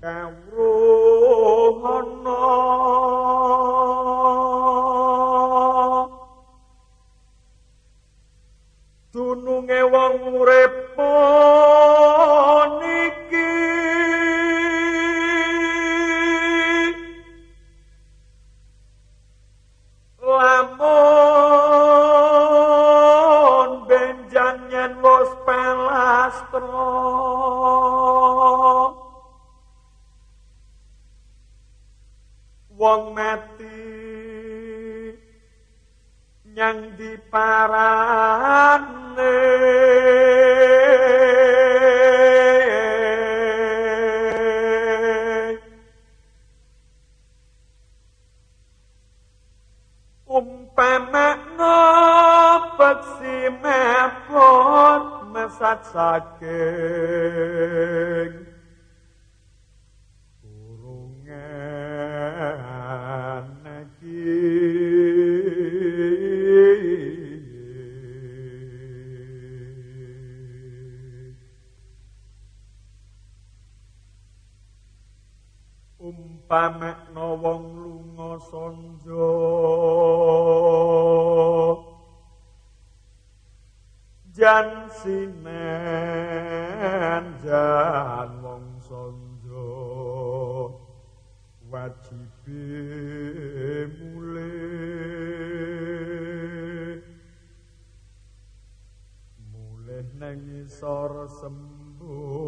Dununge wong urip wong mati nyang diparane umpamane peksi mepot mesat saking umpamekna wong lunga sanjo jan sinen jan wong sanjo wajib mulih mulih nang sembojo